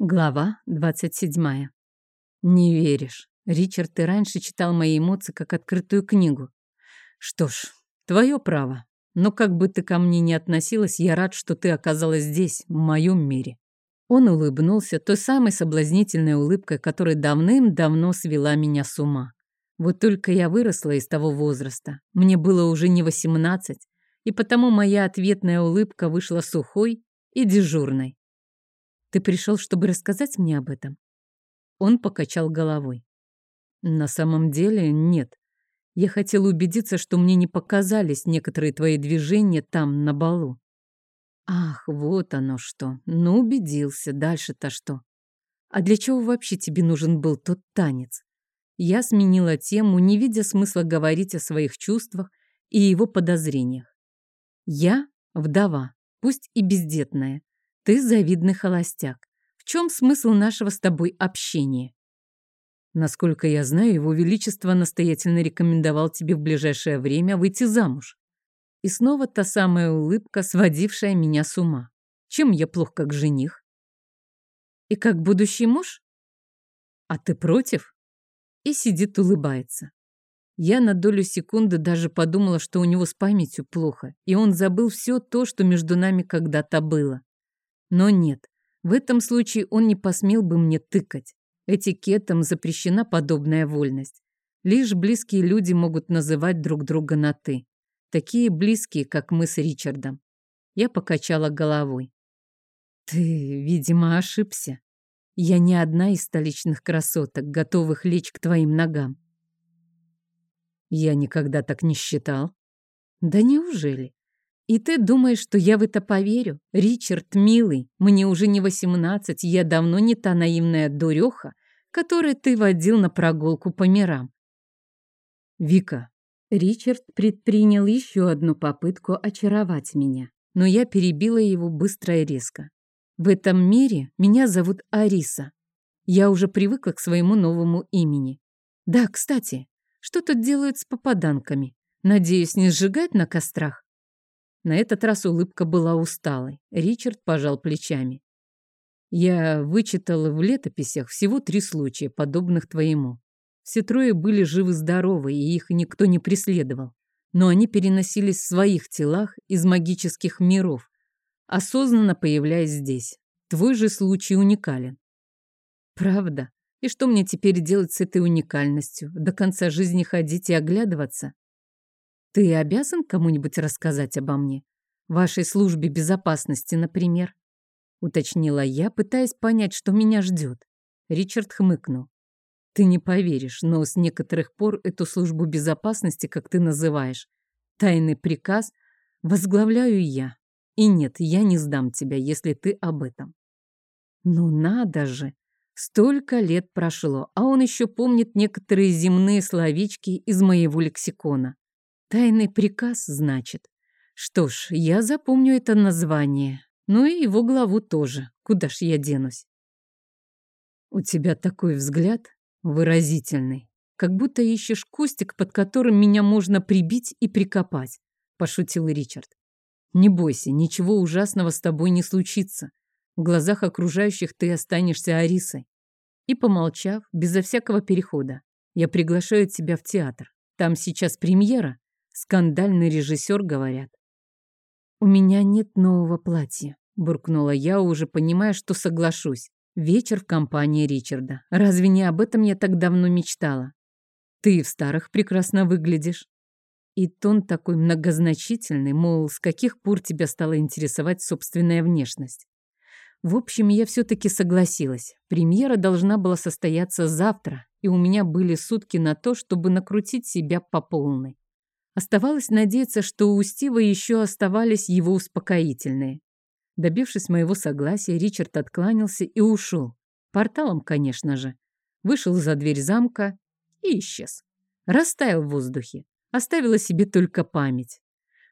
Глава 27. Не веришь. Ричард, ты раньше читал мои эмоции как открытую книгу. Что ж, твое право. Но как бы ты ко мне ни относилась, я рад, что ты оказалась здесь, в моем мире. Он улыбнулся той самой соблазнительной улыбкой, которая давным-давно свела меня с ума. Вот только я выросла из того возраста. Мне было уже не восемнадцать, и потому моя ответная улыбка вышла сухой и дежурной. Ты пришел, чтобы рассказать мне об этом? Он покачал головой. На самом деле нет. Я хотел убедиться, что мне не показались некоторые твои движения там, на балу. Ах, вот оно что. Ну, убедился. Дальше-то что? А для чего вообще тебе нужен был тот танец? Я сменила тему, не видя смысла говорить о своих чувствах и его подозрениях. Я вдова, пусть и бездетная, ты завидный холостяк. В чем смысл нашего с тобой общения? Насколько я знаю, его величество настоятельно рекомендовал тебе в ближайшее время выйти замуж. И снова та самая улыбка, сводившая меня с ума. Чем я плох как жених? И как будущий муж? А ты против? И сидит улыбается. Я на долю секунды даже подумала, что у него с памятью плохо, и он забыл все то, что между нами когда-то было. Но нет, в этом случае он не посмел бы мне тыкать. Этикетом запрещена подобная вольность. Лишь близкие люди могут называть друг друга на «ты». Такие близкие, как мы с Ричардом. Я покачала головой. Ты, видимо, ошибся. Я не одна из столичных красоток, готовых лечь к твоим ногам. Я никогда так не считал. Да неужели? И ты думаешь, что я в это поверю? Ричард, милый, мне уже не восемнадцать, я давно не та наивная дуреха, которой ты водил на прогулку по мирам. Вика. Ричард предпринял еще одну попытку очаровать меня, но я перебила его быстро и резко. В этом мире меня зовут Ариса. Я уже привыкла к своему новому имени. Да, кстати, что тут делают с попаданками? Надеюсь, не сжигать на кострах? На этот раз улыбка была усталой. Ричард пожал плечами. Я вычитал в летописях всего три случая, подобных твоему. Все трое были живы-здоровы, и их никто не преследовал. Но они переносились в своих телах из магических миров, осознанно появляясь здесь. Твой же случай уникален. Правда? И что мне теперь делать с этой уникальностью? До конца жизни ходить и оглядываться? Ты обязан кому-нибудь рассказать обо мне? Вашей службе безопасности, например?» Уточнила я, пытаясь понять, что меня ждет. Ричард хмыкнул. «Ты не поверишь, но с некоторых пор эту службу безопасности, как ты называешь, тайный приказ, возглавляю я. И нет, я не сдам тебя, если ты об этом». «Ну надо же! Столько лет прошло, а он еще помнит некоторые земные словечки из моего лексикона. Тайный приказ, значит. Что ж, я запомню это название. Ну и его главу тоже. Куда ж я денусь? У тебя такой взгляд выразительный. Как будто ищешь кустик, под которым меня можно прибить и прикопать, пошутил Ричард. Не бойся, ничего ужасного с тобой не случится. В глазах окружающих ты останешься Арисой. И помолчав, безо всякого перехода, я приглашаю тебя в театр. Там сейчас премьера, Скандальный режиссер, говорят. «У меня нет нового платья», — буркнула я, уже понимая, что соглашусь. Вечер в компании Ричарда. Разве не об этом я так давно мечтала? Ты в старых прекрасно выглядишь. И тон такой многозначительный, мол, с каких пор тебя стала интересовать собственная внешность. В общем, я все-таки согласилась. Премьера должна была состояться завтра, и у меня были сутки на то, чтобы накрутить себя по полной. Оставалось надеяться, что у Стива еще оставались его успокоительные. Добившись моего согласия, Ричард откланялся и ушел. Порталом, конечно же. Вышел за дверь замка и исчез. Растаял в воздухе. Оставила себе только память.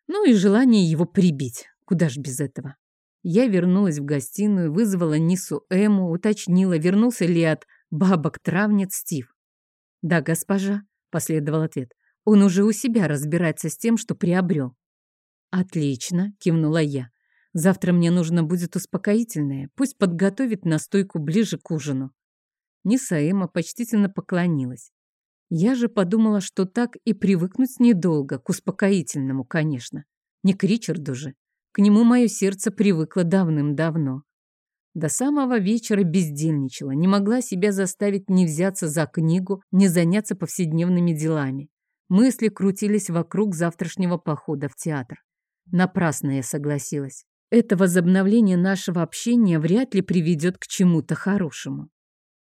Ну и желание его прибить. Куда ж без этого. Я вернулась в гостиную, вызвала Нису Эму, уточнила, вернулся ли от бабок-травниц Стив. «Да, госпожа», — последовал ответ. Он уже у себя разбирается с тем, что приобрел. «Отлично», — кивнула я. Завтра мне нужно будет успокоительное. Пусть подготовит настойку ближе к ужину. Нисаэма почтительно поклонилась. Я же подумала, что так и привыкнуть недолго, к успокоительному, конечно. Не к Ричарду же. К нему мое сердце привыкло давным-давно. До самого вечера бездельничала, не могла себя заставить не взяться за книгу, не заняться повседневными делами. Мысли крутились вокруг завтрашнего похода в театр. Напрасно я согласилась. Это возобновление нашего общения вряд ли приведет к чему-то хорошему.